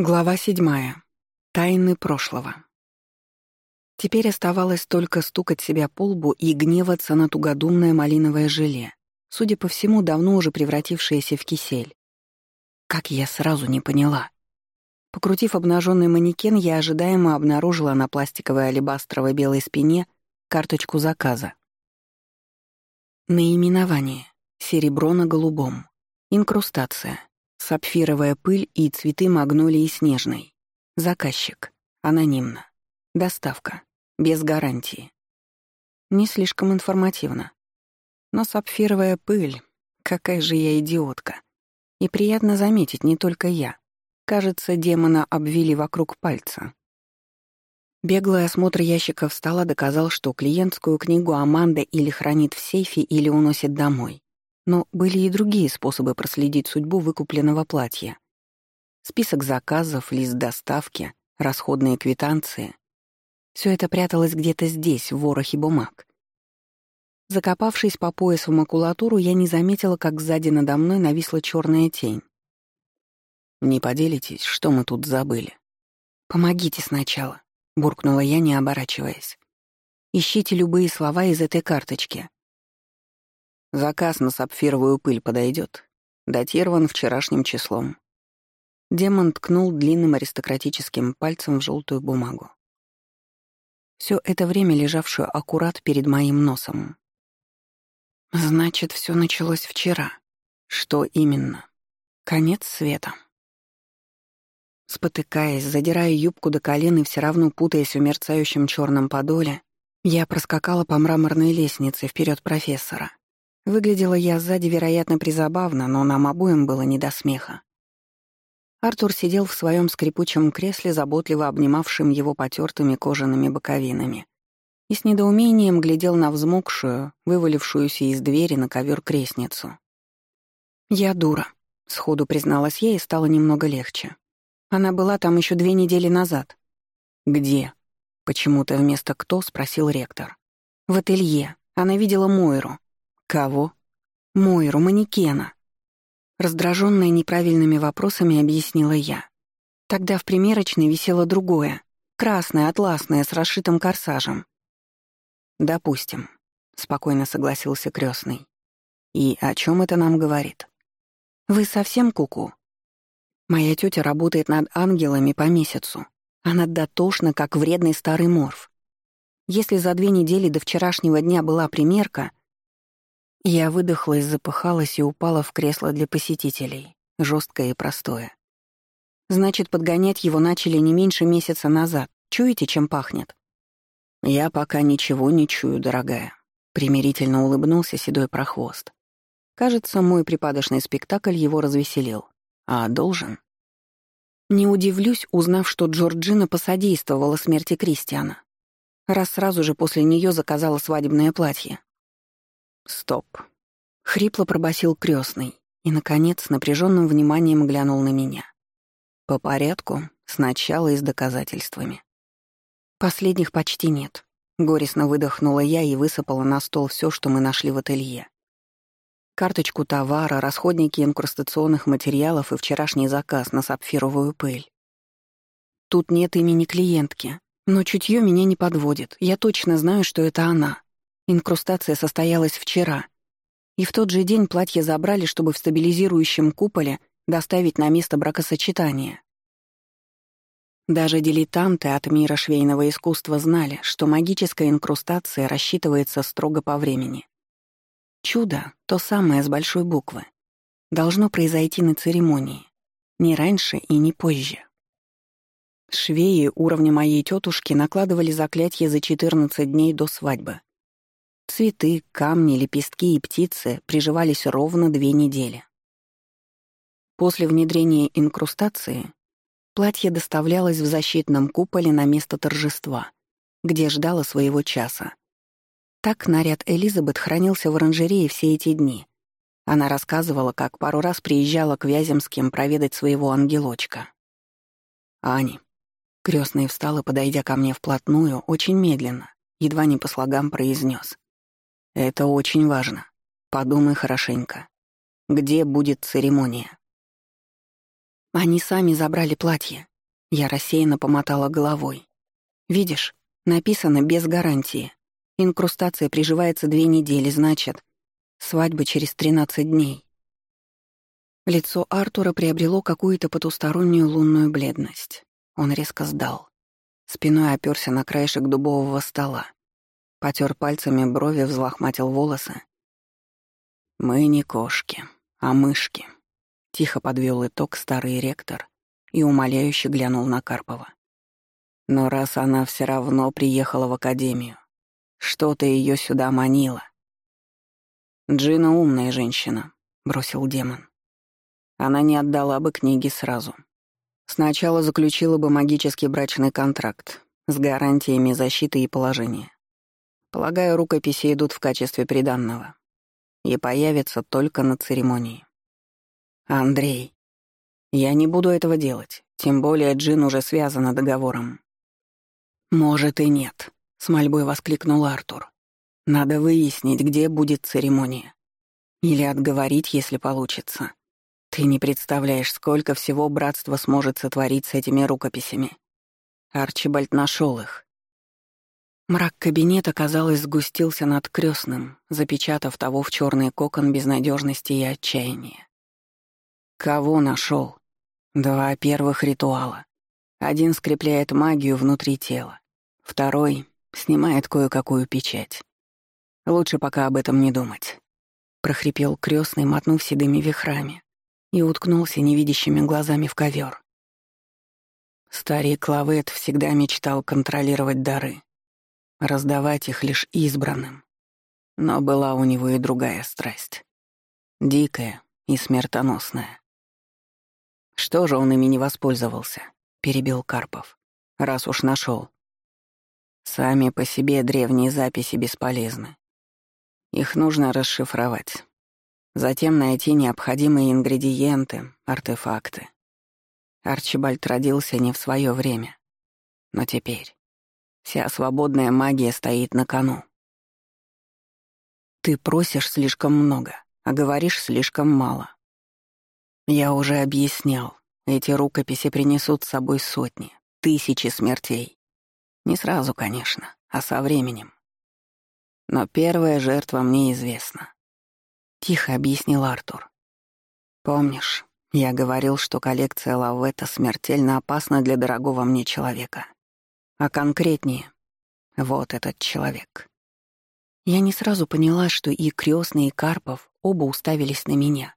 Глава седьмая. Тайны прошлого. Теперь оставалось только стукать себя по лбу и гневаться на тугодумное малиновое желе, судя по всему, давно уже превратившееся в кисель. Как я сразу не поняла. Покрутив обнаженный манекен, я ожидаемо обнаружила на пластиковой алебастровой белой спине карточку заказа. Наименование. Серебро на голубом. Инкрустация. Сапфировая пыль и цветы магнолии снежной. Заказчик. Анонимно. Доставка. Без гарантии. Не слишком информативно. Но сапфировая пыль. Какая же я идиотка. И приятно заметить, не только я. Кажется, демона обвили вокруг пальца. Беглый осмотр ящиков стола доказал, что клиентскую книгу Аманда или хранит в сейфе, или уносит домой. Но были и другие способы проследить судьбу выкупленного платья. Список заказов, лист доставки, расходные квитанции. Все это пряталось где-то здесь, в ворохе бумаг. Закопавшись по пояс в макулатуру, я не заметила, как сзади надо мной нависла черная тень. «Не поделитесь, что мы тут забыли?» «Помогите сначала», — буркнула я, не оборачиваясь. «Ищите любые слова из этой карточки. Заказ на сапфировую пыль подойдет. Датирован вчерашним числом. Демон ткнул длинным аристократическим пальцем в желтую бумагу. Все это время лежавшую аккурат перед моим носом. Значит, все началось вчера. Что именно? Конец света. Спотыкаясь, задирая юбку до колен и все равно путаясь в мерцающем черном подоле, я проскакала по мраморной лестнице вперед профессора. Выглядела я сзади, вероятно, призабавно, но нам обоим было не до смеха. Артур сидел в своем скрипучем кресле, заботливо обнимавшим его потертыми кожаными боковинами, и с недоумением глядел на взмокшую, вывалившуюся из двери на ковер крестницу. «Я дура», — сходу призналась я, и стало немного легче. Она была там еще две недели назад. «Где?» — почему-то вместо «кто» спросил ректор. «В ателье. Она видела Мойру. Кого? Мойру, манекена. Раздраженная неправильными вопросами объяснила я. Тогда в примерочной висело другое, красное, атласное, с расшитым корсажем. «Допустим», — спокойно согласился крестный. «И о чем это нам говорит?» «Вы совсем куку? -ку? Моя тетя работает над ангелами по месяцу. Она дотошна, как вредный старый морф. Если за две недели до вчерашнего дня была примерка, я выдохлась, запыхалась и упала в кресло для посетителей, жесткое и простое. Значит, подгонять его начали не меньше месяца назад. Чуете, чем пахнет? Я пока ничего не чую, дорогая. Примирительно улыбнулся седой прохвост. Кажется, мой припадочный спектакль его развеселил. А должен? Не удивлюсь, узнав, что Джорджина посодействовала смерти Кристиана, раз сразу же после нее заказала свадебное платье. Стоп. Хрипло пробасил крестный и, наконец, напряженным вниманием глянул на меня. По порядку, сначала и с доказательствами. Последних почти нет. Горестно выдохнула я и высыпала на стол все, что мы нашли в ателье. Карточку товара, расходники инкрустационных материалов и вчерашний заказ на сапфировую пыль. Тут нет имени клиентки, но чутье меня не подводит. Я точно знаю, что это она. Инкрустация состоялась вчера. И в тот же день платье забрали, чтобы в стабилизирующем куполе доставить на место бракосочетания. Даже дилетанты от мира швейного искусства знали, что магическая инкрустация рассчитывается строго по времени. Чудо, то самое с большой буквы, должно произойти на церемонии, не раньше и не позже. Швеи уровня моей тетушки накладывали заклятие за 14 дней до свадьбы. Цветы, камни, лепестки и птицы приживались ровно две недели. После внедрения инкрустации платье доставлялось в защитном куполе на место торжества, где ждало своего часа. Так наряд Элизабет хранился в оранжерее все эти дни. Она рассказывала, как пару раз приезжала к Вяземским проведать своего ангелочка. «Ани». Крестный встал и, подойдя ко мне вплотную, очень медленно, едва не по слогам произнес: это очень важно. Подумай хорошенько. Где будет церемония? Они сами забрали платье. Я рассеянно помотала головой. «Видишь, написано «без гарантии». Инкрустация приживается две недели, значит, свадьба через 13 дней. Лицо Артура приобрело какую-то потустороннюю лунную бледность. Он резко сдал. Спиной оперся на краешек дубового стола. Потер пальцами брови, взлохматил волосы. «Мы не кошки, а мышки», — тихо подвел итог старый ректор и умоляюще глянул на Карпова. «Но раз она все равно приехала в академию, что-то ее сюда манило». «Джина умная женщина», — бросил демон. Она не отдала бы книги сразу. Сначала заключила бы магический брачный контракт с гарантиями защиты и положения. Полагаю, рукописи идут в качестве приданного и появятся только на церемонии. Андрей, я не буду этого делать, тем более Джин уже связана договором. Может и нет, с мольбой воскликнул Артур. Надо выяснить, где будет церемония. Или отговорить, если получится. Ты не представляешь, сколько всего братство сможет сотворить с этими рукописями. Арчибальд нашел их. Мрак кабинета, казалось, сгустился над крестным, запечатав того в черный кокон безнадежности и отчаяния. Кого нашел? Два первых ритуала. Один скрепляет магию внутри тела, второй снимает кое-какую печать. Лучше пока об этом не думать. Прохрипел крестный, мотнув седыми вихрами, и уткнулся невидящими глазами в ковер. Старик Лавет всегда мечтал контролировать дары, раздавать их лишь избранным. Но была у него и другая страсть. Дикая и смертоносная. «Что же он ими не воспользовался?» — перебил Карпов. «Раз уж нашел. Сами по себе древние записи бесполезны. Их нужно расшифровать. Затем найти необходимые ингредиенты, артефакты. Арчибальд родился не в свое время. Но теперь вся свободная магия стоит на кону. Ты просишь слишком много, а говоришь слишком мало. Я уже объяснял, эти рукописи принесут с собой сотни, тысячи смертей. Не сразу, конечно, а со временем. Но первая жертва мне известна. — тихо объяснил Артур. «Помнишь, я говорил, что коллекция Лавета смертельно опасна для дорогого мне человека. А конкретнее, вот этот человек». Я не сразу поняла, что и Крёстный, и Карпов оба уставились на меня.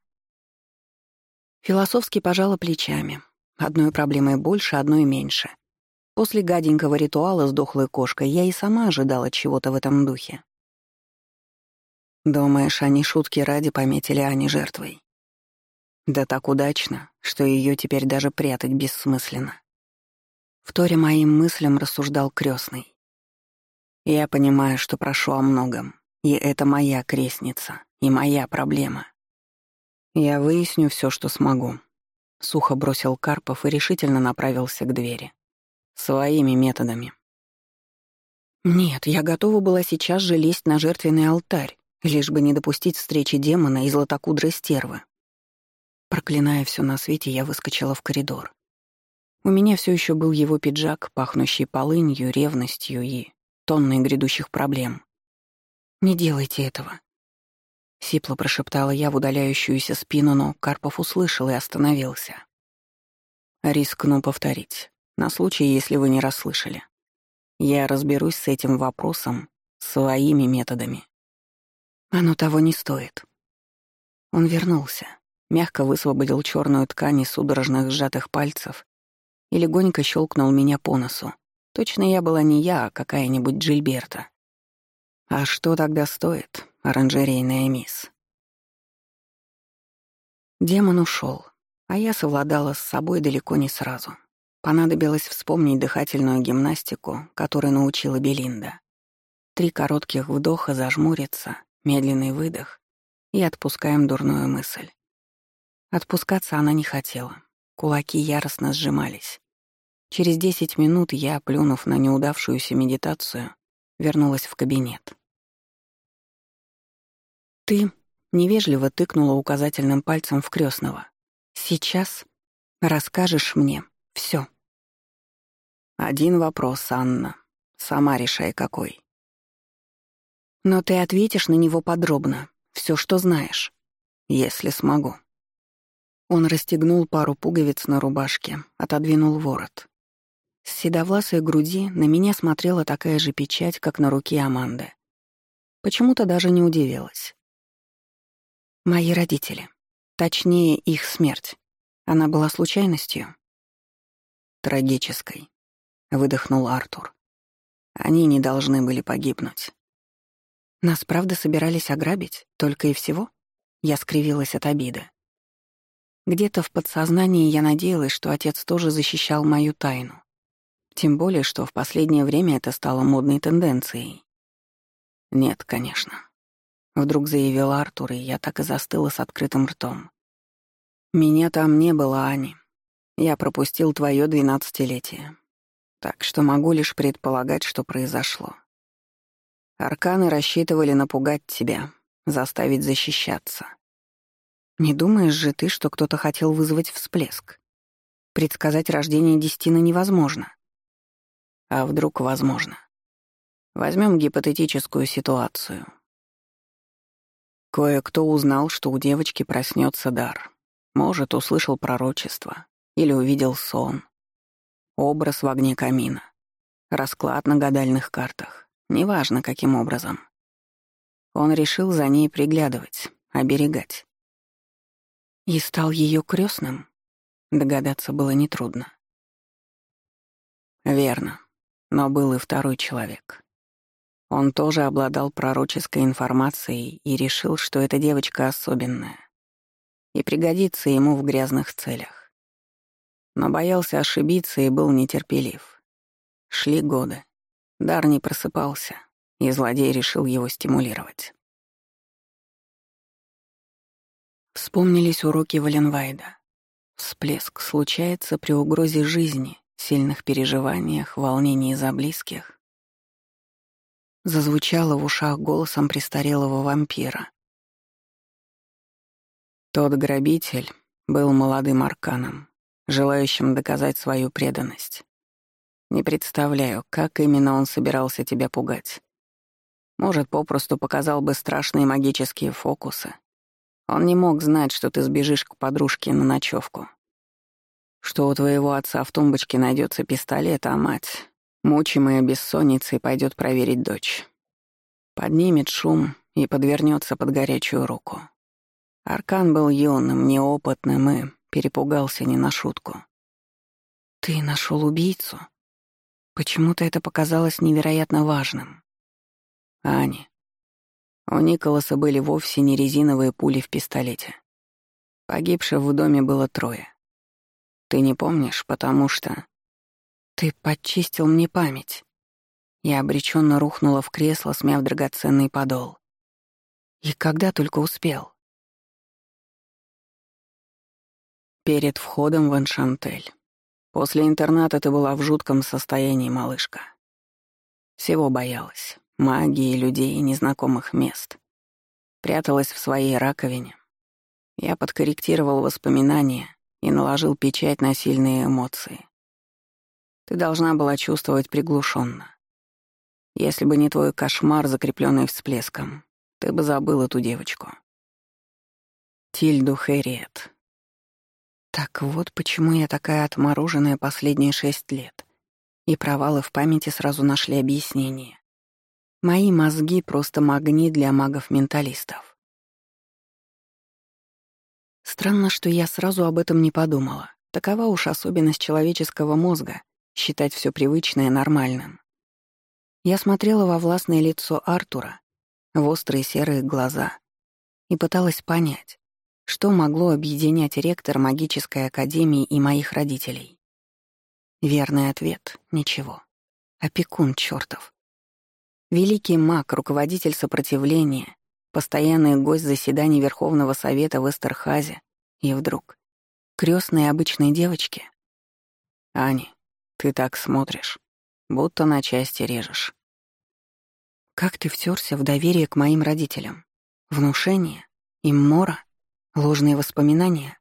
Философски пожала плечами. Одной проблемой больше, одной меньше. После гаденького ритуала с дохлой кошкой я и сама ожидала чего-то в этом духе. Думаешь, они шутки ради пометили Ани жертвой? Да так удачно, что ее теперь даже прятать бессмысленно. Вторя моим мыслям рассуждал крестный. Я понимаю, что прошу о многом, и это моя крестница, и моя проблема. Я выясню все, что смогу. Сухо бросил Карпов и решительно направился к двери. Своими методами. Нет, я готова была сейчас же лезть на жертвенный алтарь, лишь бы не допустить встречи демона и златокудрой стервы. Проклиная все на свете, я выскочила в коридор. У меня все еще был его пиджак, пахнущий полынью, ревностью и тонной грядущих проблем. «Не делайте этого», — сипло прошептала я в удаляющуюся спину, но Карпов услышал и остановился. Рискну повторить, на случай, если вы не расслышали. Я разберусь с этим вопросом своими методами. Оно того не стоит. Он вернулся, мягко высвободил черную ткань из судорожных сжатых пальцев и легонько щелкнул меня по носу. Точно я была не я, а какая-нибудь Джильберта. А что тогда стоит, оранжерейная мисс? Демон ушел, а я совладала с собой далеко не сразу. Понадобилось вспомнить дыхательную гимнастику, которой научила Белинда. Три коротких вдоха, зажмуриться — Медленный выдох и отпускаем дурную мысль. Отпускаться она не хотела. Кулаки яростно сжимались. Через десять минут я, плюнув на неудавшуюся медитацию, вернулась в кабинет. «Ты...» — невежливо тыкнула указательным пальцем в крестного. «Сейчас расскажешь мне все. Один вопрос, Анна. Сама решай, какой. Но ты ответишь на него подробно, все, что знаешь. Если смогу. Он расстегнул пару пуговиц на рубашке, отодвинул ворот. С седовласой груди на меня смотрела такая же печать, как на руке Аманды. Почему-то даже не удивилась. Мои родители. Точнее, их смерть. Она была случайностью? Трагической, выдохнул Артур. Они не должны были погибнуть. Нас правда собирались ограбить, только и всего? Я скривилась от обиды. Где-то в подсознании я надеялась, что отец тоже защищал мою тайну. Тем более, что в последнее время это стало модной тенденцией. «Нет, конечно», — вдруг заявил Артур, и я так и застыла с открытым ртом. «Меня там не было, Ани. Я пропустил твое двенадцатилетие. Так что могу лишь предполагать, что произошло. Арканы рассчитывали напугать тебя, заставить защищаться. Не думаешь же ты, что кто-то хотел вызвать всплеск? Предсказать рождение Дестина невозможно. А вдруг возможно? Возьмем гипотетическую ситуацию. Кое-кто узнал, что у девочки проснется дар. Может, услышал пророчество или увидел сон. Образ в огне камина. Расклад на гадальных картах. Неважно, каким образом. Он решил за ней приглядывать, оберегать. И стал ее крестным. Догадаться было нетрудно. Верно. Но был и второй человек. Он тоже обладал пророческой информацией и решил, что эта девочка особенная и пригодится ему в грязных целях. Но боялся ошибиться и был нетерпелив. Шли годы. Дар не просыпался, и злодей решил его стимулировать. Вспомнились уроки Валенвайда. Всплеск случается при угрозе жизни, сильных переживаниях, волнении за близких зазвучало в ушах голосом престарелого вампира. Тот грабитель был молодым арканом, желающим доказать свою преданность. Не представляю, как именно он собирался тебя пугать. Может, попросту показал бы страшные магические фокусы. Он не мог знать, что ты сбежишь к подружке на ночевку. Что у твоего отца в тумбочке найдется пистолет, а мать Мучимая бессонницей пойдет проверить дочь. Поднимет шум и подвернется под горячую руку. Аркан был юным, неопытным и перепугался не на шутку. «Ты нашел убийцу?» Почему-то это показалось невероятно важным. Ани. У Николаса были вовсе не резиновые пули в пистолете. Погибших в доме было трое. Ты не помнишь, потому что... «Ты подчистил мне память». Я обреченно рухнула в кресло, смяв драгоценный подол. И когда только успел. Перед входом в Эншантель. После интерната ты была в жутком состоянии, малышка. Всего боялась. Магии, людей и незнакомых мест. Пряталась в своей раковине. Я подкорректировал воспоминания и наложил печать на сильные эмоции. Ты должна была чувствовать приглушенно. Если бы не твой кошмар, закрепленный всплеском, ты бы забыл эту девочку. Тильду Хэрриет. Так вот почему я такая отмороженная последние шесть лет. И провалы в памяти сразу нашли объяснение. Мои мозги — просто магнит для магов-менталистов. Странно, что я сразу об этом не подумала. Такова уж особенность человеческого мозга считать все привычное нормальным. Я смотрела во властное лицо Артура, в острые серые глаза, и пыталась понять, что могло объединять ректор магической академии и моих родителей. Верный ответ — ничего. Опекун чертов. Великий маг, руководитель сопротивления, постоянный гость заседаний Верховного Совета в Эстерхазе, и вдруг — крестной обычной девочки. Ани, ты так смотришь, будто на части режешь. Как ты втерся в доверие к моим родителям? Внушение? Иммора? Ложные воспоминания?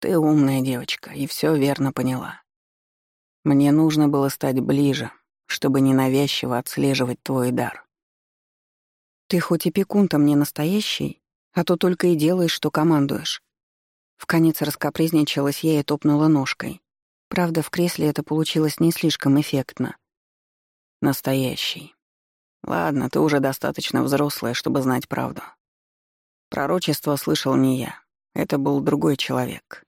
Ты умная девочка и все верно поняла. Мне нужно было стать ближе, чтобы ненавязчиво отслеживать твой дар. Ты хоть и пекун-то мне настоящий, а то только и делаешь, что командуешь. Вконец раскопризничалась я и топнула ножкой. Правда, в кресле это получилось не слишком эффектно. Настоящий. Ладно, ты уже достаточно взрослая, чтобы знать правду. Пророчество слышал не я. Это был другой человек.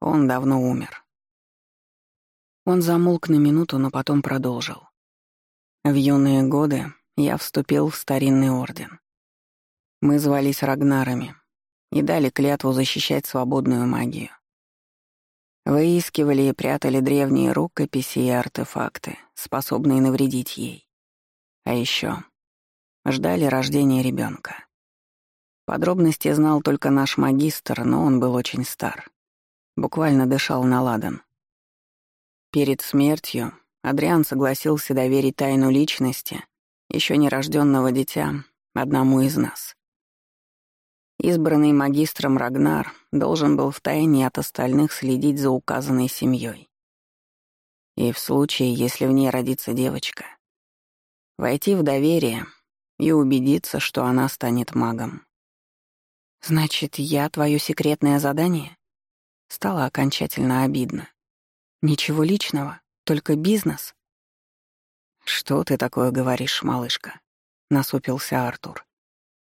Он давно умер. Он замолк на минуту, но потом продолжил. В юные годы я вступил в старинный орден. Мы звались Рагнарами и дали клятву защищать свободную магию. Выискивали и прятали древние рукописи и артефакты, способные навредить ей. А еще ждали рождения ребенка. Подробности знал только наш магистр, но он был очень стар. Буквально дышал на ладан. Перед смертью Адриан согласился доверить тайну личности еще нерожденного дитя одному из нас. Избранный магистром Рагнар должен был втайне от остальных следить за указанной семьей. И в случае, если в ней родится девочка, войти в доверие и убедиться, что она станет магом. «Значит, я твое секретное задание?» Стало окончательно обидно. «Ничего личного, только бизнес?» «Что ты такое говоришь, малышка?» — насупился Артур.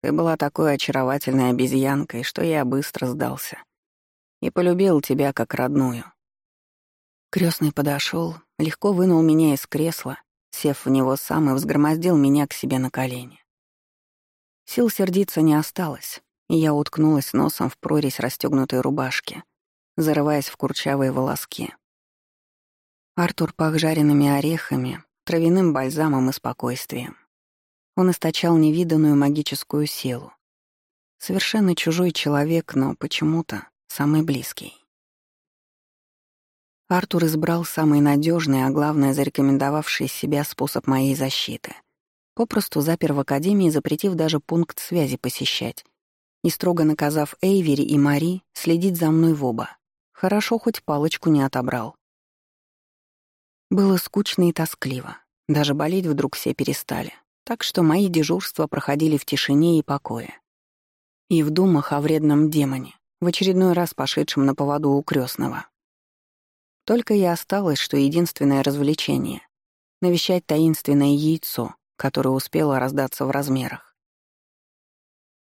«Ты была такой очаровательной обезьянкой, что я быстро сдался. И полюбил тебя как родную». Крестный подошел, легко вынул меня из кресла, сев в него сам и взгромоздил меня к себе на колени. Сил сердиться не осталось, и я уткнулась носом в прорезь расстегнутой рубашки, зарываясь в курчавые волоски. Артур пах жареными орехами, травяным бальзамом и спокойствием. Он источал невиданную магическую силу. Совершенно чужой человек, но почему-то самый близкий. Артур избрал самый надежный, а главное, зарекомендовавший себя способ моей защиты. Попросту запер в академии, запретив даже пункт связи посещать, и строго наказав Эйвери и Мари следить за мной в оба. Хорошо, хоть палочку не отобрал. Было скучно и тоскливо. Даже болеть вдруг все перестали. Так что мои дежурства проходили в тишине и покое. И в думах о вредном демоне, в очередной раз пошедшем на поводу у крестного. Только и осталось, что единственное развлечение — навещать таинственное яйцо, которое успело раздаться в размерах.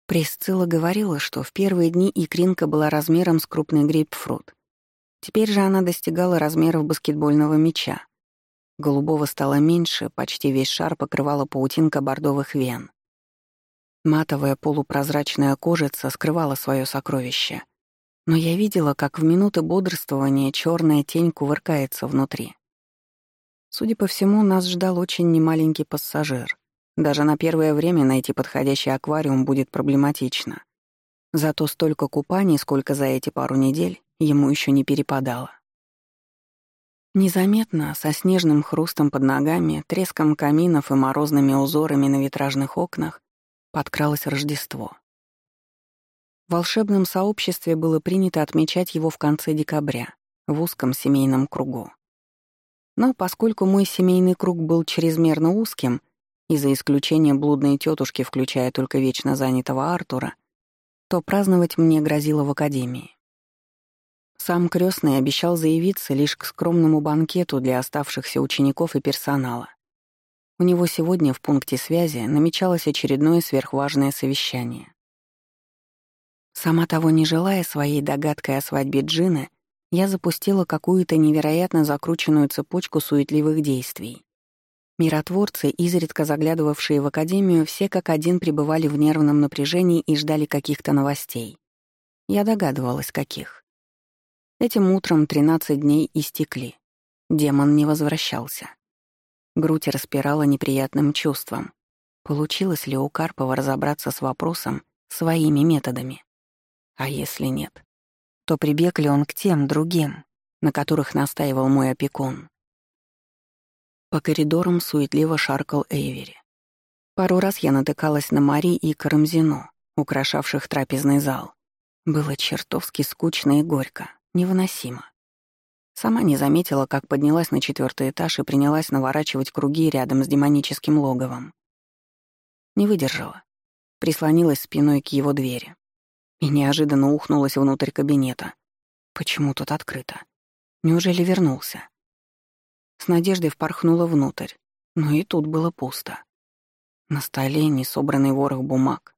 Присцилла говорила, что в первые дни икринка была размером с крупный грейпфрут. Теперь же она достигала размеров баскетбольного мяча. Голубого стало меньше, почти весь шар покрывала паутинка бордовых вен. Матовая полупрозрачная кожица скрывала свое сокровище. Но я видела, как в минуты бодрствования черная тень кувыркается внутри. Судя по всему, нас ждал очень немаленький пассажир. Даже на первое время найти подходящий аквариум будет проблематично. Зато столько купаний, сколько за эти пару недель, ему еще не перепадало. Незаметно, со снежным хрустом под ногами, треском каминов и морозными узорами на витражных окнах, подкралось Рождество. В волшебном сообществе было принято отмечать его в конце декабря, в узком семейном кругу. Но поскольку мой семейный круг был чрезмерно узким, и за исключением блудной тетушки, включая только вечно занятого Артура, то праздновать мне грозило в академии. Сам крестный обещал заявиться лишь к скромному банкету для оставшихся учеников и персонала. У него сегодня в пункте связи намечалось очередное сверхважное совещание. Сама того не желая своей догадкой о свадьбе Джины, я запустила какую-то невероятно закрученную цепочку суетливых действий. Миротворцы, изредка заглядывавшие в академию, все как один пребывали в нервном напряжении и ждали каких-то новостей. Я догадывалась, каких. Этим утром 13 дней истекли. Демон не возвращался. Грудь распирала неприятным чувством. Получилось ли у Карпова разобраться с вопросом своими методами? А если нет, то прибег ли он к тем другим, на которых настаивал мой опекун? По коридорам суетливо шаркал Эйвери. Пару раз я натыкалась на Мари и Карамзино, украшавших трапезный зал. Было чертовски скучно и горько. Невыносимо. Сама не заметила, как поднялась на четвертый этаж и принялась наворачивать круги рядом с демоническим логовом. Не выдержала. Прислонилась спиной к его двери. И неожиданно ухнулась внутрь кабинета. Почему тут открыто? Неужели вернулся? С надеждой впорхнула внутрь, но и тут было пусто. На столе несобранный ворох бумаг,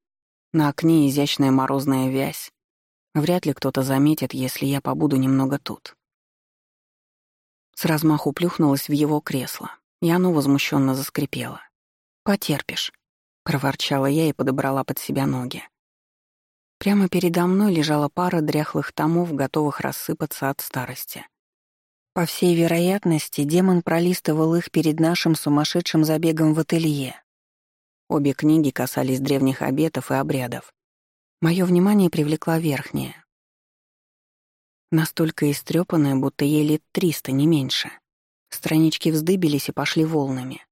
на окне изящная морозная вязь. Вряд ли кто-то заметит, если я побуду немного тут. С размаху плюхнулась в его кресло, и оно возмущенно заскрипело. «Потерпишь», — проворчала я и подобрала под себя ноги. Прямо передо мной лежала пара дряхлых томов, готовых рассыпаться от старости. По всей вероятности, демон пролистывал их перед нашим сумасшедшим забегом в ателье. Обе книги касались древних обетов и обрядов. Моё внимание привлекла верхняя, Настолько истрепанная, будто ей лет триста, не меньше. Странички вздыбились и пошли волнами.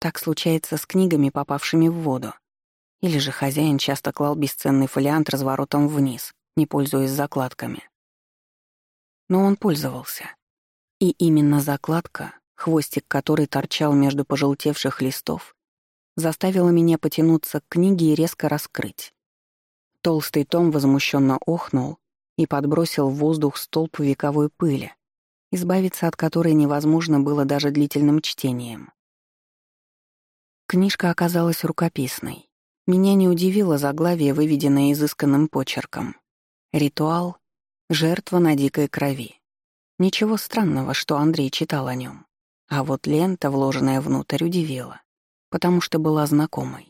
Так случается с книгами, попавшими в воду. Или же хозяин часто клал бесценный фолиант разворотом вниз, не пользуясь закладками. Но он пользовался. И именно закладка, хвостик которой торчал между пожелтевших листов, заставила меня потянуться к книге и резко раскрыть. Толстый том возмущенно охнул, и подбросил в воздух столб вековой пыли, избавиться от которой невозможно было даже длительным чтением. Книжка оказалась рукописной. Меня не удивило заглавие, выведенное изысканным почерком. «Ритуал. Жертва на дикой крови». Ничего странного, что Андрей читал о нем. А вот лента, вложенная внутрь, удивила, потому что была знакомой.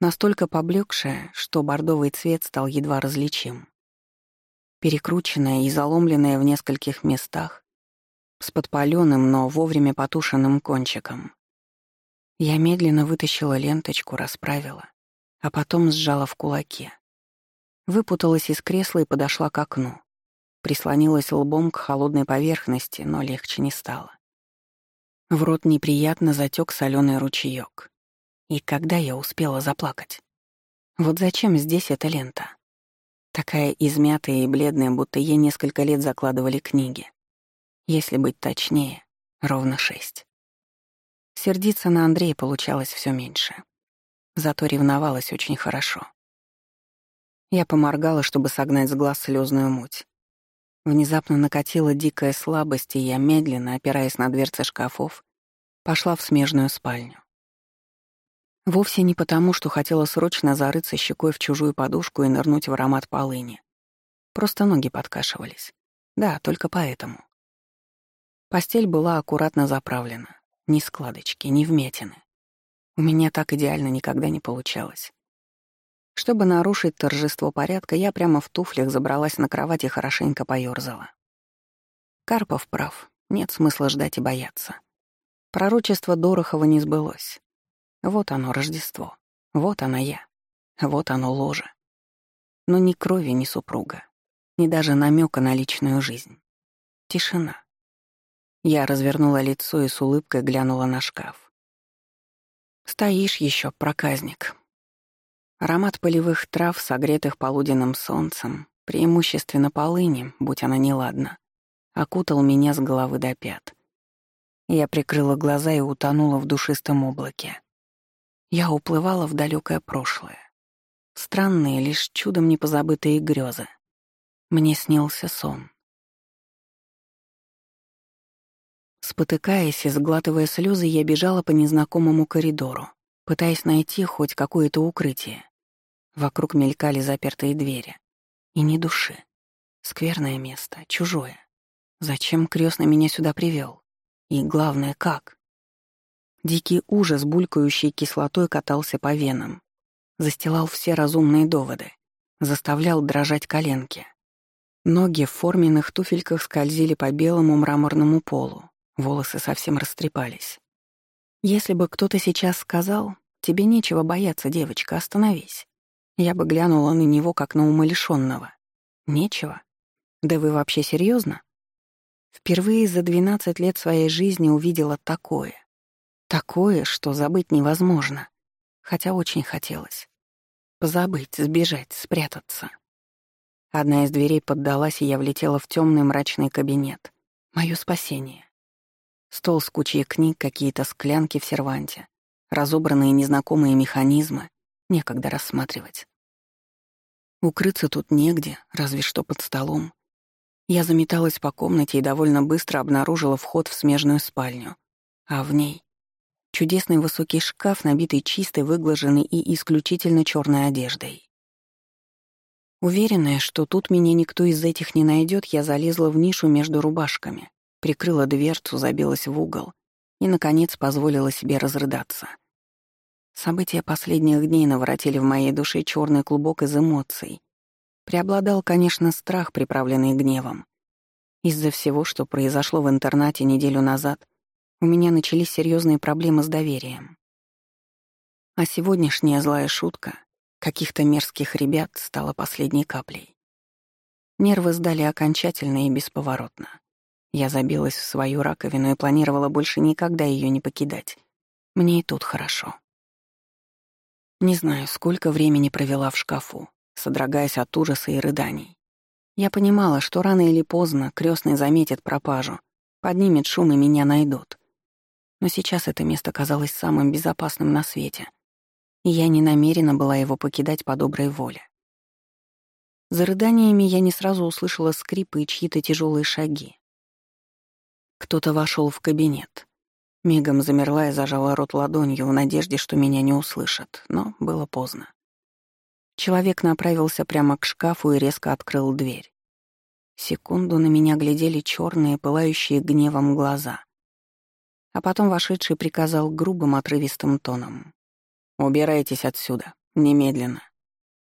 Настолько поблекшая, что бордовый цвет стал едва различим перекрученная и заломленная в нескольких местах, с подпаленным, но вовремя потушенным кончиком. Я медленно вытащила ленточку, расправила, а потом сжала в кулаке. Выпуталась из кресла и подошла к окну. Прислонилась лбом к холодной поверхности, но легче не стало. В рот неприятно затек соленый ручеек. И когда я успела заплакать? Вот зачем здесь эта лента? Такая измятая и бледная, будто ей несколько лет закладывали книги. Если быть точнее, ровно шесть. Сердиться на Андрея получалось все меньше. Зато ревновалась очень хорошо. Я поморгала, чтобы согнать с глаз слезную муть. Внезапно накатила дикая слабость, и я, медленно, опираясь на дверцы шкафов, пошла в смежную спальню. Вовсе не потому, что хотела срочно зарыться щекой в чужую подушку и нырнуть в аромат полыни. Просто ноги подкашивались. Да, только поэтому. Постель была аккуратно заправлена. Ни складочки, ни вмятины. У меня так идеально никогда не получалось. Чтобы нарушить торжество порядка, я прямо в туфлях забралась на кровать и хорошенько поёрзала. Карпов прав, нет смысла ждать и бояться. Пророчество Дорохова не сбылось. Вот оно, Рождество. Вот она я. Вот оно, ложе. Но ни крови, ни супруга. Ни даже намека на личную жизнь. Тишина. Я развернула лицо и с улыбкой глянула на шкаф. Стоишь еще, проказник. Аромат полевых трав, согретых полуденным солнцем, преимущественно полыни, будь она неладна, окутал меня с головы до пят. Я прикрыла глаза и утонула в душистом облаке. Я уплывала в далекое прошлое. Странные, лишь чудом не позабытые грезы. Мне снился сон. Спотыкаясь и сглатывая слезы, я бежала по незнакомому коридору, пытаясь найти хоть какое-то укрытие. Вокруг мелькали запертые двери. И ни души. Скверное место, чужое. Зачем крестный меня сюда привел? И главное, как? Дикий ужас, булькающий кислотой, катался по венам. Застилал все разумные доводы. Заставлял дрожать коленки. Ноги в форменных туфельках скользили по белому мраморному полу. Волосы совсем растрепались. Если бы кто-то сейчас сказал, «Тебе нечего бояться, девочка, остановись», я бы глянула на него, как на умалишённого. Нечего? Да вы вообще серьезно? Впервые за 12 лет своей жизни увидела такое. Такое, что забыть невозможно. Хотя очень хотелось. Позабыть, сбежать, спрятаться. Одна из дверей поддалась, и я влетела в темный мрачный кабинет. Моё спасение. Стол с кучей книг, какие-то склянки в серванте, разобранные незнакомые механизмы, некогда рассматривать. Укрыться тут негде, разве что под столом. Я заметалась по комнате и довольно быстро обнаружила вход в смежную спальню. А в ней — чудесный высокий шкаф, набитый чистой, выглаженной и исключительно черной одеждой. Уверенная, что тут меня никто из этих не найдет, я залезла в нишу между рубашками, прикрыла дверцу, забилась в угол и, наконец, позволила себе разрыдаться. События последних дней наворотили в моей душе черный клубок из эмоций. Преобладал, конечно, страх, приправленный гневом. Из-за всего, что произошло в интернате неделю назад, у меня начались серьезные проблемы с доверием. А сегодняшняя злая шутка каких-то мерзких ребят стала последней каплей. Нервы сдали окончательно и бесповоротно. Я забилась в свою раковину и планировала больше никогда ее не покидать. Мне и тут хорошо. Не знаю, сколько времени провела в шкафу, содрогаясь от ужаса и рыданий. Я понимала, что рано или поздно крестный заметит пропажу, поднимет шум и меня найдут. Но сейчас это место казалось самым безопасным на свете, и я не намерена была его покидать по доброй воле. За рыданиями я не сразу услышала скрипы и чьи-то тяжелые шаги. Кто-то вошел в кабинет. Мигом замерла и зажала рот ладонью в надежде, что меня не услышат, но было поздно. Человек направился прямо к шкафу и резко открыл дверь. Секунду на меня глядели черные, пылающие гневом глаза. А потом вошедший приказал грубым, отрывистым тоном. «Убирайтесь отсюда, немедленно».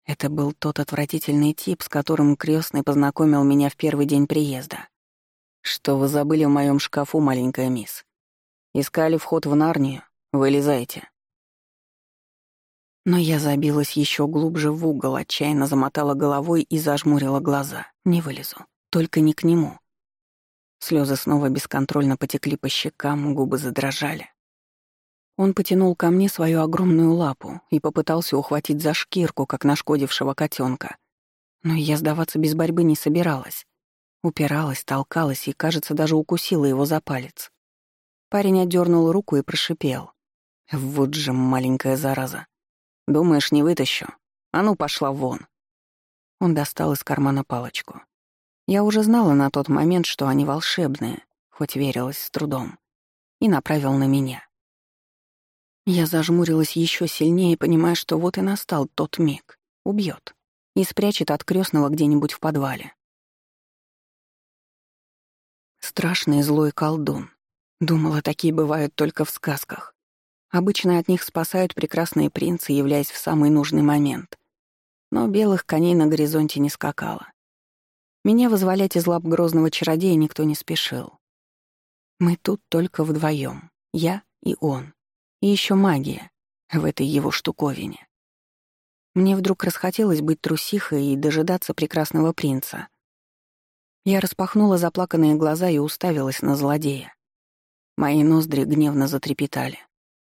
Это был тот отвратительный тип, с которым крестный познакомил меня в первый день приезда. «Что вы забыли в моем шкафу, маленькая мисс?» Искали вход в Нарнию? Вылезайте. Но я забилась еще глубже в угол, отчаянно замотала головой и зажмурила глаза. Не вылезу. Только не к нему. Слезы снова бесконтрольно потекли по щекам, губы задрожали. Он потянул ко мне свою огромную лапу и попытался ухватить за шкирку, как нашкодившего котенка. Но я сдаваться без борьбы не собиралась. Упиралась, толкалась и, кажется, даже укусила его за палец. Парень отдернул руку и прошипел. «Вот же маленькая зараза. Думаешь, не вытащу? А ну, пошла вон!» Он достал из кармана палочку. Я уже знала на тот момент, что они волшебные, хоть верилась с трудом, и направил на меня. Я зажмурилась еще сильнее, понимая, что вот и настал тот миг. Убьет и спрячет от крестного где-нибудь в подвале. Страшный злой колдун, Думала, такие бывают только в сказках. Обычно от них спасают прекрасные принцы, являясь в самый нужный момент. Но белых коней на горизонте не скакало. Меня вызволять из лап грозного чародея никто не спешил. Мы тут только вдвоем, я и он. И еще магия в этой его штуковине. Мне вдруг расхотелось быть трусихой и дожидаться прекрасного принца. Я распахнула заплаканные глаза и уставилась на злодея. Мои ноздри гневно затрепетали.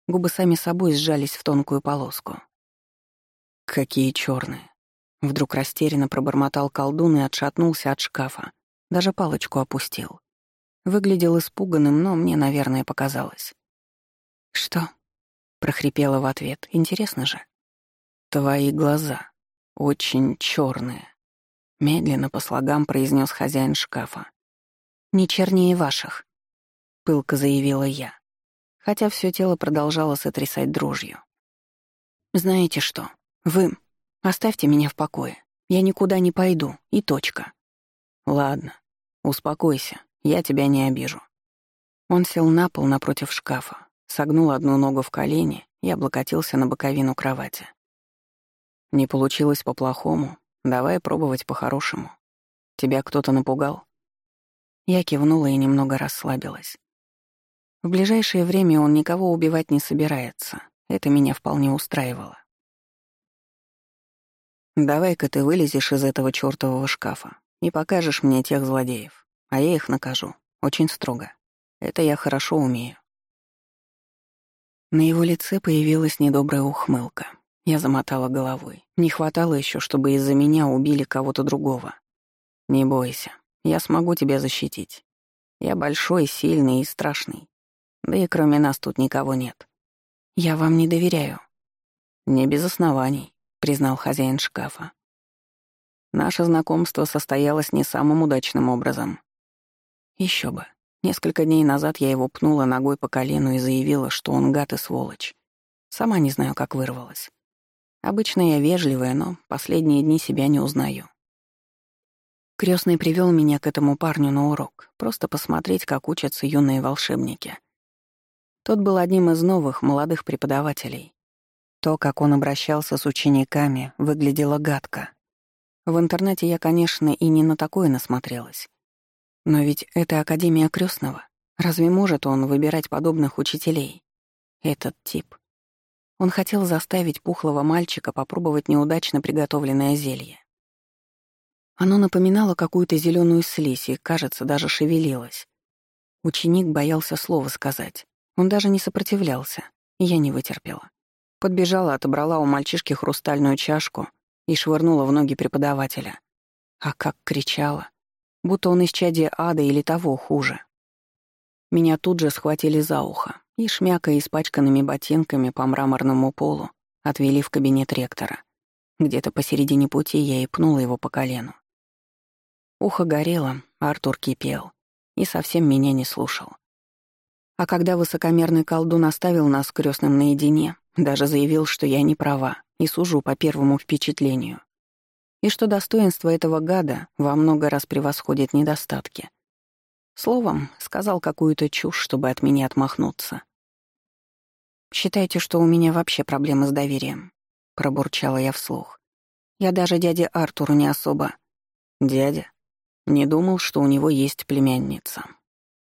Губы сами собой сжались в тонкую полоску. Какие черные! Вдруг растерянно пробормотал колдун и отшатнулся от шкафа. Даже палочку опустил. Выглядел испуганным, но мне, наверное, показалось. «Что?» — прохрипела в ответ. «Интересно же». «Твои глаза. Очень черные», — медленно по слогам произнес хозяин шкафа. «Не чернее ваших», — пылко заявила я, хотя все тело продолжало сотрясать дрожью. «Знаете что? Вы оставьте меня в покое. Я никуда не пойду, и точка». «Ладно, успокойся, я тебя не обижу». Он сел на пол напротив шкафа, согнул одну ногу в колени и облокотился на боковину кровати. «Не получилось по-плохому, давай пробовать по-хорошему. Тебя кто-то напугал?» Я кивнула и немного расслабилась. В ближайшее время он никого убивать не собирается. Это меня вполне устраивало. «Давай-ка ты вылезешь из этого чёртового шкафа и покажешь мне тех злодеев, а я их накажу. Очень строго. Это я хорошо умею». На его лице появилась недобрая ухмылка. Я замотала головой. Не хватало еще, чтобы из-за меня убили кого-то другого. «Не бойся, я смогу тебя защитить. Я большой, сильный и страшный. Да и кроме нас тут никого нет. Я вам не доверяю. Не без оснований, признал хозяин шкафа. Наше знакомство состоялось не самым удачным образом. Еще бы. Несколько дней назад я его пнула ногой по колену и заявила, что он гад и сволочь. Сама не знаю, как вырвалась. Обычно я вежливая, но последние дни себя не узнаю. Крестный привел меня к этому парню на урок, просто посмотреть, как учатся юные волшебники. Тот был одним из новых, молодых преподавателей. То, как он обращался с учениками, выглядело гадко. В интернете я, конечно, и не на такое насмотрелась. Но ведь это Академия Крестного. Разве может он выбирать подобных учителей? Этот тип. Он хотел заставить пухлого мальчика попробовать неудачно приготовленное зелье. Оно напоминало какую-то зеленую слизь и, кажется, даже шевелилось. Ученик боялся слова сказать. Он даже не сопротивлялся. Я не вытерпела. Подбежала, отобрала у мальчишки хрустальную чашку и швырнула в ноги преподавателя. А как кричала. Будто он из чади ада или того хуже. Меня тут же схватили за ухо и, шмякая испачканными ботинками по мраморному полу, отвели в кабинет ректора. Где-то посередине пути я и пнула его по колену. Ухо горело, Артур кипел и совсем меня не слушал. А когда высокомерный колдун оставил нас крестным наедине, даже заявил, что я не права и сужу по первому впечатлению. И что достоинство этого гада во много раз превосходит недостатки. Словом, сказал какую-то чушь, чтобы от меня отмахнуться. «Считайте, что у меня вообще проблемы с доверием», — пробурчала я вслух. «Я даже дяде Артуру не особо...» «Дядя?» Не думал, что у него есть племянница.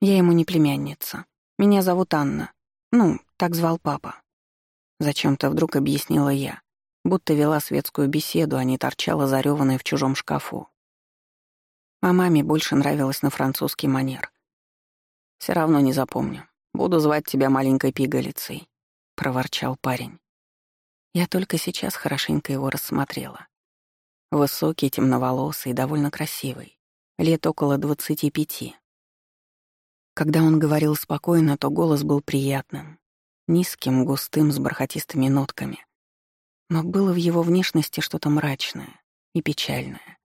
Я ему не племянница. Меня зовут Анна. Ну, так звал папа. Зачем-то вдруг объяснила я, будто вела светскую беседу, а не торчала зарёванная в чужом шкафу. А маме больше нравилось на французский манер. Все равно не запомню. Буду звать тебя маленькой пигалицей», — проворчал парень. Я только сейчас хорошенько его рассмотрела. Высокий, темноволосый, довольно красивый лет около двадцати пяти. Когда он говорил спокойно, то голос был приятным, низким, густым, с бархатистыми нотками. Но было в его внешности что-то мрачное и печальное.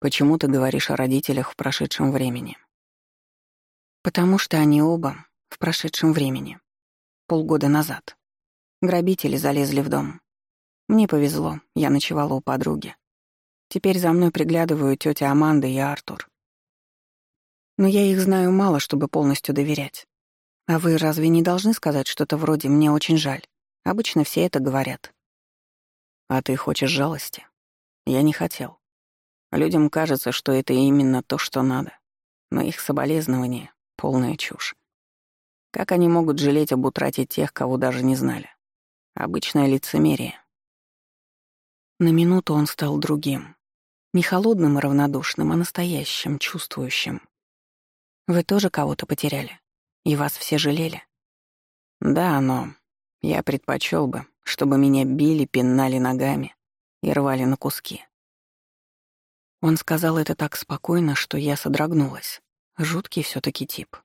«Почему ты говоришь о родителях в прошедшем времени?» «Потому что они оба в прошедшем времени. Полгода назад. Грабители залезли в дом. Мне повезло, я ночевала у подруги. Теперь за мной приглядывают тетя Аманда и Артур. Но я их знаю мало, чтобы полностью доверять. А вы разве не должны сказать что-то вроде «мне очень жаль»? Обычно все это говорят. А ты хочешь жалости? Я не хотел. Людям кажется, что это именно то, что надо. Но их соболезнование — полная чушь. Как они могут жалеть об утрате тех, кого даже не знали? Обычное лицемерие. На минуту он стал другим. Не холодным и равнодушным, а настоящим, чувствующим. Вы тоже кого-то потеряли? И вас все жалели? Да, но я предпочел бы, чтобы меня били, пинали ногами и рвали на куски. Он сказал это так спокойно, что я содрогнулась. Жуткий все таки тип.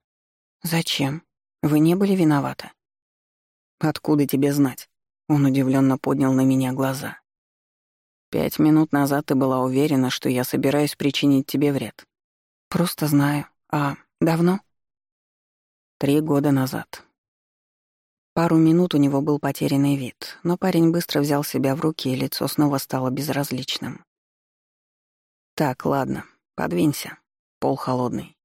Зачем? Вы не были виноваты? Откуда тебе знать? Он удивленно поднял на меня глаза. Пять минут назад ты была уверена, что я собираюсь причинить тебе вред. Просто знаю. А давно? Три года назад. Пару минут у него был потерянный вид, но парень быстро взял себя в руки, и лицо снова стало безразличным. «Так, ладно, подвинься. Пол холодный».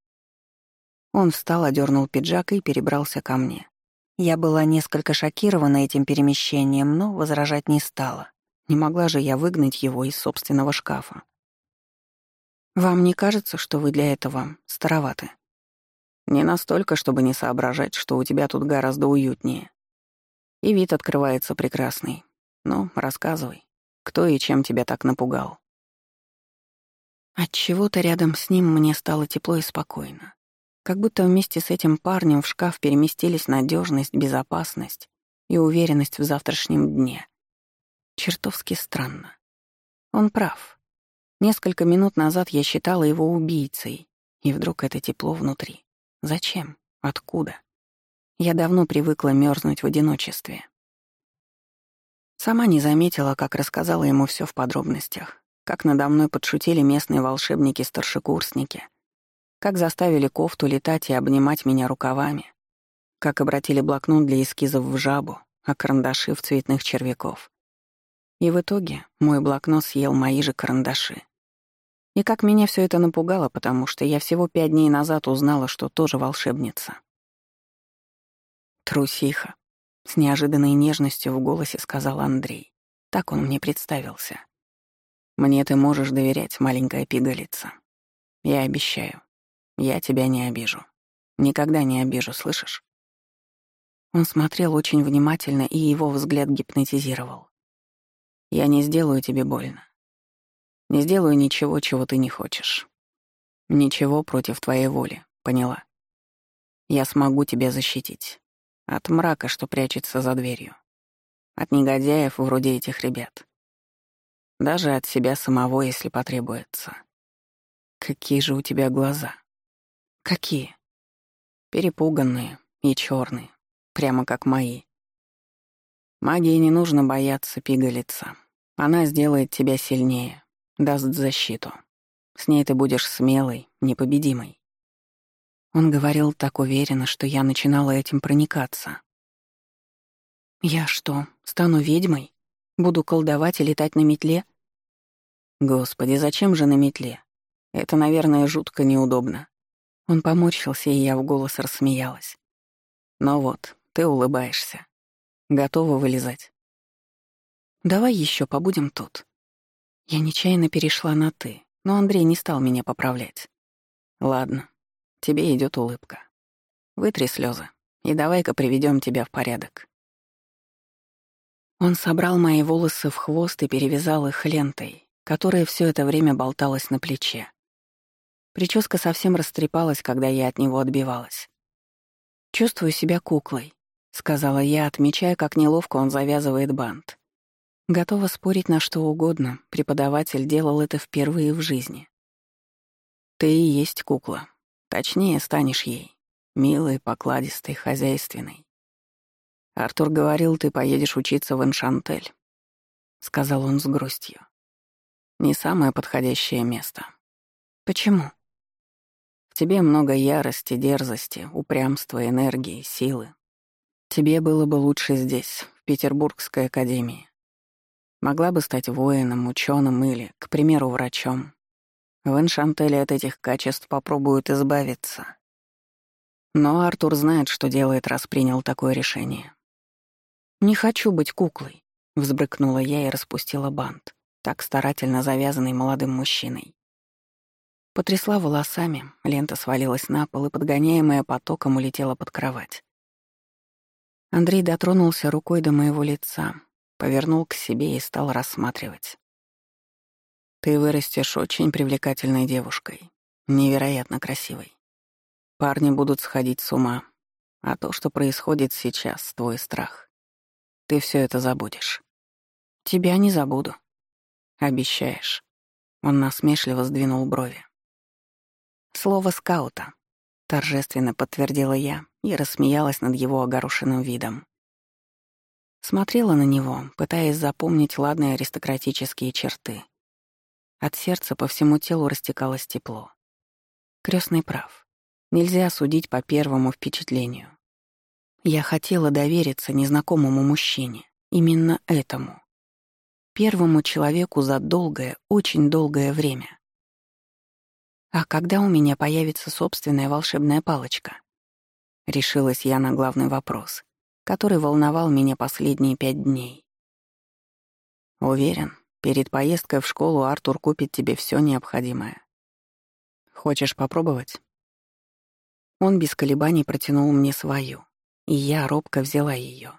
Он встал, одернул пиджак и перебрался ко мне. Я была несколько шокирована этим перемещением, но возражать не стала. Не могла же я выгнать его из собственного шкафа. «Вам не кажется, что вы для этого староваты?» «Не настолько, чтобы не соображать, что у тебя тут гораздо уютнее. И вид открывается прекрасный. Ну, рассказывай, кто и чем тебя так напугал?» От чего то рядом с ним мне стало тепло и спокойно. Как будто вместе с этим парнем в шкаф переместились надежность, безопасность и уверенность в завтрашнем дне. Чертовски странно. Он прав. Несколько минут назад я считала его убийцей И вдруг это тепло внутри. Зачем? Откуда? Я давно привыкла мерзнуть в одиночестве. Сама не заметила, как рассказала ему все в подробностях, как надо мной подшутили местные волшебники-старшекурсники, как заставили кофту летать и обнимать меня рукавами, как обратили блокнот для эскизов в жабу, а карандаши в цветных червяков. И в итоге мой блокнот съел мои же карандаши. И как меня все это напугало, потому что я всего пять дней назад узнала, что тоже волшебница. Трусиха. С неожиданной нежностью в голосе сказал Андрей. Так он мне представился. Мне ты можешь доверять, маленькая пигалица. Я обещаю. Я тебя не обижу. Никогда не обижу, слышишь? Он смотрел очень внимательно, и его взгляд гипнотизировал. Я не сделаю тебе больно. Не сделаю ничего, чего ты не хочешь. Ничего против твоей воли, поняла? Я смогу тебя защитить. От мрака, что прячется за дверью. От негодяев вроде этих ребят. Даже от себя самого, если потребуется. Какие же у тебя глаза? Какие? Перепуганные и черные, прямо как мои. Магии не нужно бояться пигалица. Она сделает тебя сильнее, даст защиту. С ней ты будешь смелой, непобедимой. Он говорил так уверенно, что я начинала этим проникаться. «Я что, стану ведьмой? Буду колдовать и летать на метле?» «Господи, зачем же на метле? Это, наверное, жутко неудобно». Он поморщился, и я в голос рассмеялась. «Ну вот, ты улыбаешься. Готова вылезать?» «Давай еще побудем тут». Я нечаянно перешла на «ты», но Андрей не стал меня поправлять. «Ладно, Тебе идет улыбка. Вытри слезы и давай-ка приведем тебя в порядок. Он собрал мои волосы в хвост и перевязал их лентой, которая все это время болталась на плече. Прическа совсем растрепалась, когда я от него отбивалась. «Чувствую себя куклой», — сказала я, отмечая, как неловко он завязывает бант. Готова спорить на что угодно, преподаватель делал это впервые в жизни. «Ты и есть кукла», Точнее, станешь ей. Милой, покладистой, хозяйственной. Артур говорил, ты поедешь учиться в Эншантель. Сказал он с грустью. Не самое подходящее место. Почему? В тебе много ярости, дерзости, упрямства, энергии, силы. Тебе было бы лучше здесь, в Петербургской академии. Могла бы стать воином, ученым или, к примеру, врачом. В Эншантеле от этих качеств попробуют избавиться. Но Артур знает, что делает, раз принял такое решение. «Не хочу быть куклой», — взбрыкнула я и распустила бант, так старательно завязанный молодым мужчиной. Потрясла волосами, лента свалилась на пол и, подгоняемая потоком, улетела под кровать. Андрей дотронулся рукой до моего лица, повернул к себе и стал рассматривать. Ты вырастешь очень привлекательной девушкой, невероятно красивой. Парни будут сходить с ума, а то, что происходит сейчас, твой страх. Ты все это забудешь. Тебя не забуду. Обещаешь. Он насмешливо сдвинул брови. Слово скаута. Торжественно подтвердила я и рассмеялась над его огорошенным видом. Смотрела на него, пытаясь запомнить ладные аристократические черты. От сердца по всему телу растекалось тепло. Крестный прав. Нельзя судить по первому впечатлению. Я хотела довериться незнакомому мужчине, именно этому. Первому человеку за долгое, очень долгое время. А когда у меня появится собственная волшебная палочка? Решилась я на главный вопрос, который волновал меня последние пять дней. Уверен, Перед поездкой в школу Артур купит тебе все необходимое. Хочешь попробовать? Он без колебаний протянул мне свою, и я робко взяла ее.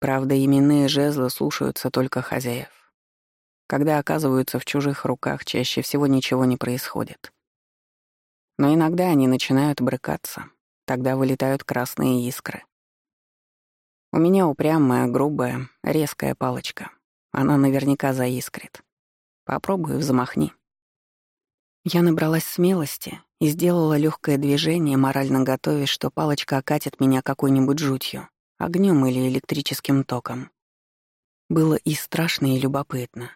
Правда, именные жезлы слушаются только хозяев. Когда оказываются в чужих руках, чаще всего ничего не происходит. Но иногда они начинают брыкаться, тогда вылетают красные искры. У меня упрямая, грубая, резкая палочка — она наверняка заискрит. Попробуй, взмахни. Я набралась смелости и сделала легкое движение, морально готовясь, что палочка окатит меня какой-нибудь жутью, огнем или электрическим током. Было и страшно, и любопытно.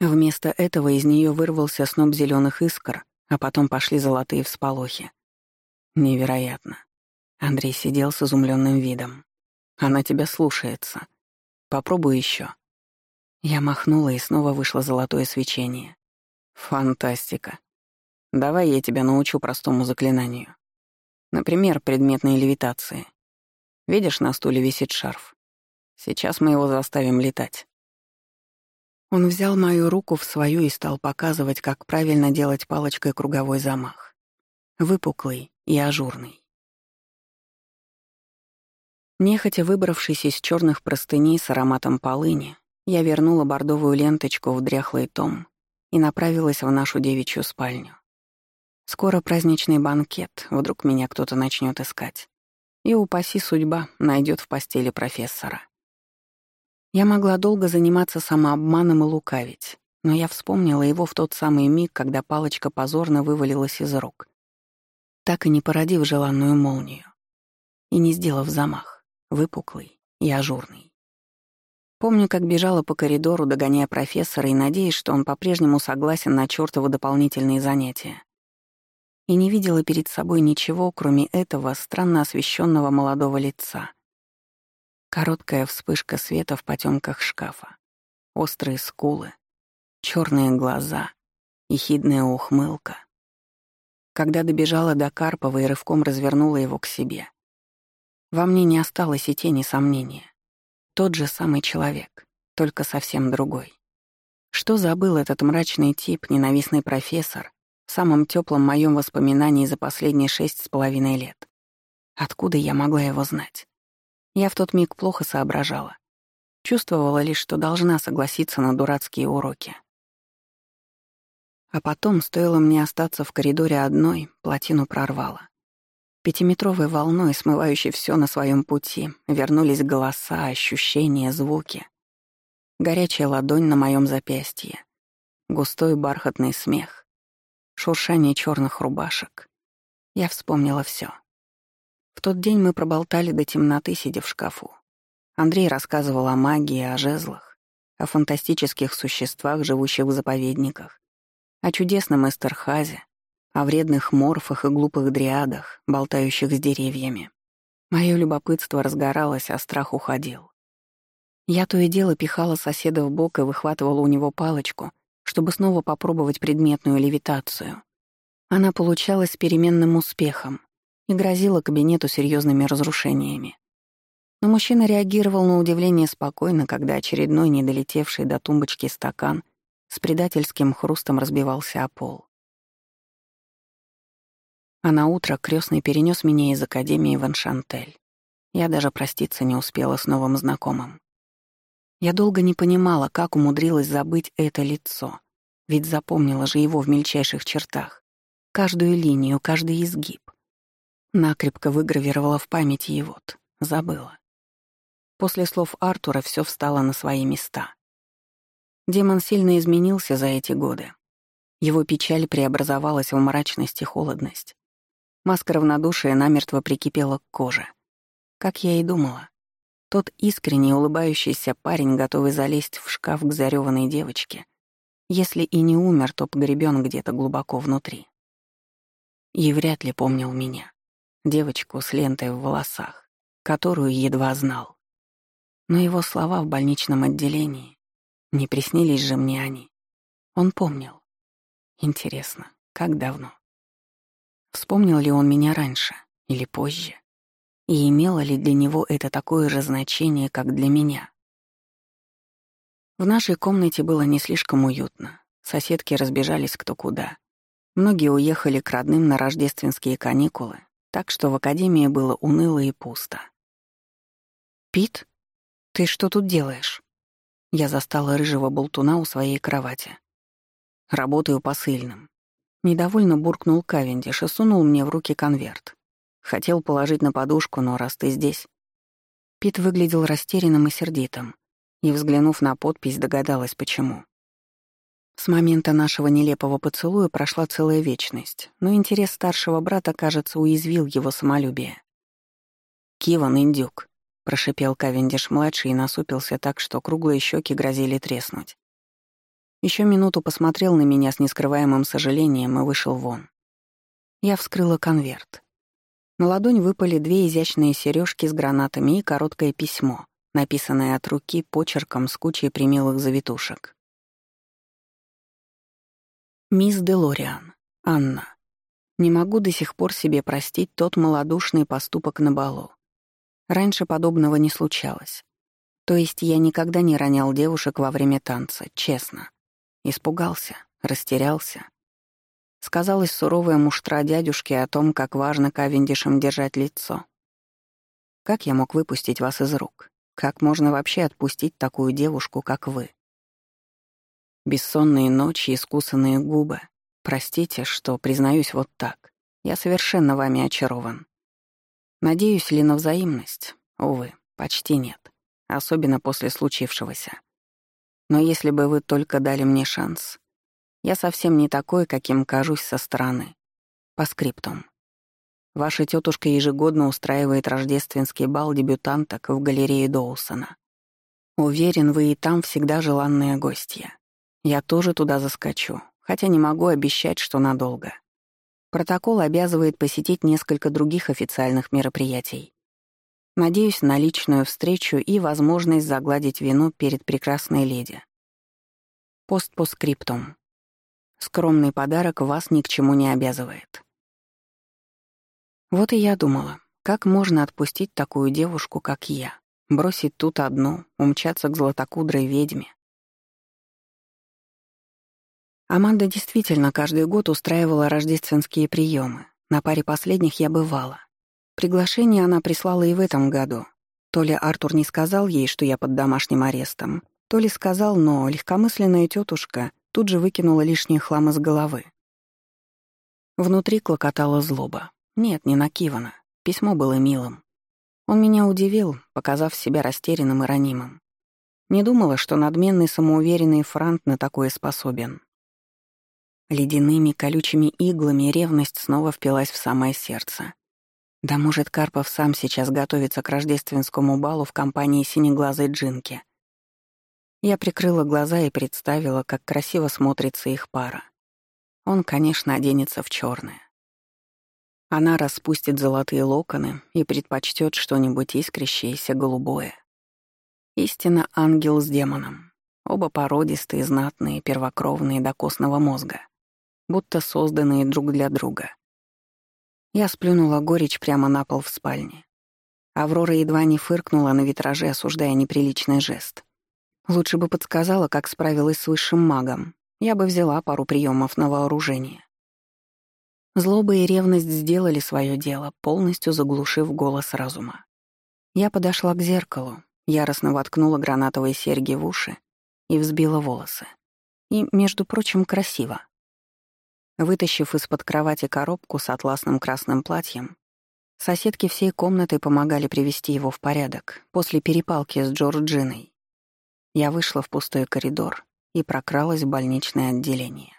Вместо этого из нее вырвался сноп зеленых искр, а потом пошли золотые всполохи. Невероятно. Андрей сидел с изумленным видом. Она тебя слушается. Попробуй еще. Я махнула, и снова вышло золотое свечение. Фантастика. Давай я тебя научу простому заклинанию. Например, предметной левитации. Видишь, на стуле висит шарф. Сейчас мы его заставим летать. Он взял мою руку в свою и стал показывать, как правильно делать палочкой круговой замах. Выпуклый и ажурный. Нехотя выбравшись из черных простыней с ароматом полыни, я вернула бордовую ленточку в дряхлый том и направилась в нашу девичью спальню. Скоро праздничный банкет, вдруг меня кто-то начнет искать. И упаси судьба найдет в постели профессора. Я могла долго заниматься самообманом и лукавить, но я вспомнила его в тот самый миг, когда палочка позорно вывалилась из рук, так и не породив желанную молнию и не сделав замах, выпуклый и ажурный. Помню, как бежала по коридору, догоняя профессора и надеясь, что он по-прежнему согласен на чёртовы дополнительные занятия и не видела перед собой ничего, кроме этого странно освещенного молодого лица. Короткая вспышка света в потемках шкафа, острые скулы, черные глаза, ехидная ухмылка. Когда добежала до Карпова и рывком развернула его к себе. Во мне не осталось и тени сомнения. Тот же самый человек, только совсем другой. Что забыл этот мрачный тип, ненавистный профессор, в самом теплом моем воспоминании за последние шесть с половиной лет. Откуда я могла его знать? Я в тот миг плохо соображала. Чувствовала лишь, что должна согласиться на дурацкие уроки. А потом, стоило мне остаться в коридоре одной, плотину прорвало. Пятиметровой волной, смывающей все на своем пути, вернулись голоса, ощущения, звуки. Горячая ладонь на моем запястье, густой бархатный смех, шуршание черных рубашек. Я вспомнила все. В тот день мы проболтали до темноты, сидя в шкафу. Андрей рассказывал о магии, о жезлах, о фантастических существах, живущих в заповедниках, о чудесном Эстерхазе, о вредных морфах и глупых дриадах, болтающих с деревьями. Мое любопытство разгоралось, а страх уходил. Я то и дело пихала соседа в бок и выхватывала у него палочку, чтобы снова попробовать предметную левитацию. Она получалась с переменным успехом и грозила кабинету серьезными разрушениями. Но мужчина реагировал на удивление спокойно, когда очередной недолетевший до тумбочки стакан с предательским хрустом разбивался о пол. А на утро крестный перенес меня из академии в Аншантель. Я даже проститься не успела с новым знакомым. Я долго не понимала, как умудрилась забыть это лицо, ведь запомнила же его в мельчайших чертах. Каждую линию, каждый изгиб. Накрепко выгравировала в памяти и вот, забыла. После слов Артура все встало на свои места. Демон сильно изменился за эти годы. Его печаль преобразовалась в мрачность и холодность. Маска равнодушия намертво прикипела к коже. Как я и думала, тот искренний улыбающийся парень, готовый залезть в шкаф к зарёванной девочке, если и не умер, то погребён где-то глубоко внутри. И вряд ли помнил меня, девочку с лентой в волосах, которую едва знал. Но его слова в больничном отделении, не приснились же мне они. Он помнил. Интересно, как давно? Вспомнил ли он меня раньше или позже? И имело ли для него это такое же значение, как для меня? В нашей комнате было не слишком уютно. Соседки разбежались кто куда. Многие уехали к родным на рождественские каникулы, так что в академии было уныло и пусто. «Пит, ты что тут делаешь?» Я застала рыжего болтуна у своей кровати. «Работаю посыльным». Недовольно буркнул Кавендиш и сунул мне в руки конверт. Хотел положить на подушку, но раз ты здесь... Пит выглядел растерянным и сердитым, и, взглянув на подпись, догадалась, почему. С момента нашего нелепого поцелуя прошла целая вечность, но интерес старшего брата, кажется, уязвил его самолюбие. «Киван, индюк», — прошипел Кавендиш-младший и насупился так, что круглые щеки грозили треснуть. Еще минуту посмотрел на меня с нескрываемым сожалением и вышел вон. Я вскрыла конверт. На ладонь выпали две изящные сережки с гранатами и короткое письмо, написанное от руки почерком с кучей примилых завитушек. «Мисс Делориан, Анна, не могу до сих пор себе простить тот малодушный поступок на балу. Раньше подобного не случалось. То есть я никогда не ронял девушек во время танца, честно. Испугался, растерялся, сказалась суровая муштра дядюшки о том, как важно Кавендишем держать лицо. Как я мог выпустить вас из рук? Как можно вообще отпустить такую девушку, как вы? Бессонные ночи, искусанные губы. Простите, что признаюсь вот так. Я совершенно вами очарован. Надеюсь ли на взаимность? Увы, почти нет. Особенно после случившегося. Но если бы вы только дали мне шанс, я совсем не такой, каким кажусь со стороны. По скриптум. Ваша тетушка ежегодно устраивает рождественский бал дебютанток в галерее Доусона. Уверен, вы и там всегда желанные гостья. Я тоже туда заскочу, хотя не могу обещать, что надолго. Протокол обязывает посетить несколько других официальных мероприятий. Надеюсь на личную встречу и возможность загладить вину перед прекрасной леди. Пост по скриптум. Скромный подарок вас ни к чему не обязывает. Вот и я думала, как можно отпустить такую девушку, как я, бросить тут одну, умчаться к златокудрой ведьме. Аманда действительно каждый год устраивала рождественские приемы. На паре последних я бывала. Приглашение она прислала и в этом году. То ли Артур не сказал ей, что я под домашним арестом, то ли сказал, но легкомысленная тетушка тут же выкинула лишний хлам из головы. Внутри клокотала злоба. Нет, не на Кивана. Письмо было милым. Он меня удивил, показав себя растерянным и ранимым. Не думала, что надменный самоуверенный Франк на такое способен. Ледяными колючими иглами ревность снова впилась в самое сердце. Да может, Карпов сам сейчас готовится к рождественскому балу в компании синеглазой Джинки — я прикрыла глаза и представила, как красиво смотрится их пара. Он, конечно, оденется в черное. Она распустит золотые локоны и предпочтет что-нибудь искрящееся голубое. Истинно ангел с демоном. Оба породистые, знатные, первокровные до костного мозга. Будто созданные друг для друга. Я сплюнула горечь прямо на пол в спальне. Аврора едва не фыркнула на витраже, осуждая неприличный жест. Лучше бы подсказала, как справилась с высшим магом. Я бы взяла пару приемов на вооружение. Злоба и ревность сделали свое дело, полностью заглушив голос разума. Я подошла к зеркалу, яростно воткнула гранатовые серьги в уши и взбила волосы. И, между прочим, красиво. Вытащив из-под кровати коробку с атласным красным платьем, соседки всей комнаты помогали привести его в порядок после перепалки с Джорджиной. Я вышла в пустой коридор и прокралась в больничное отделение.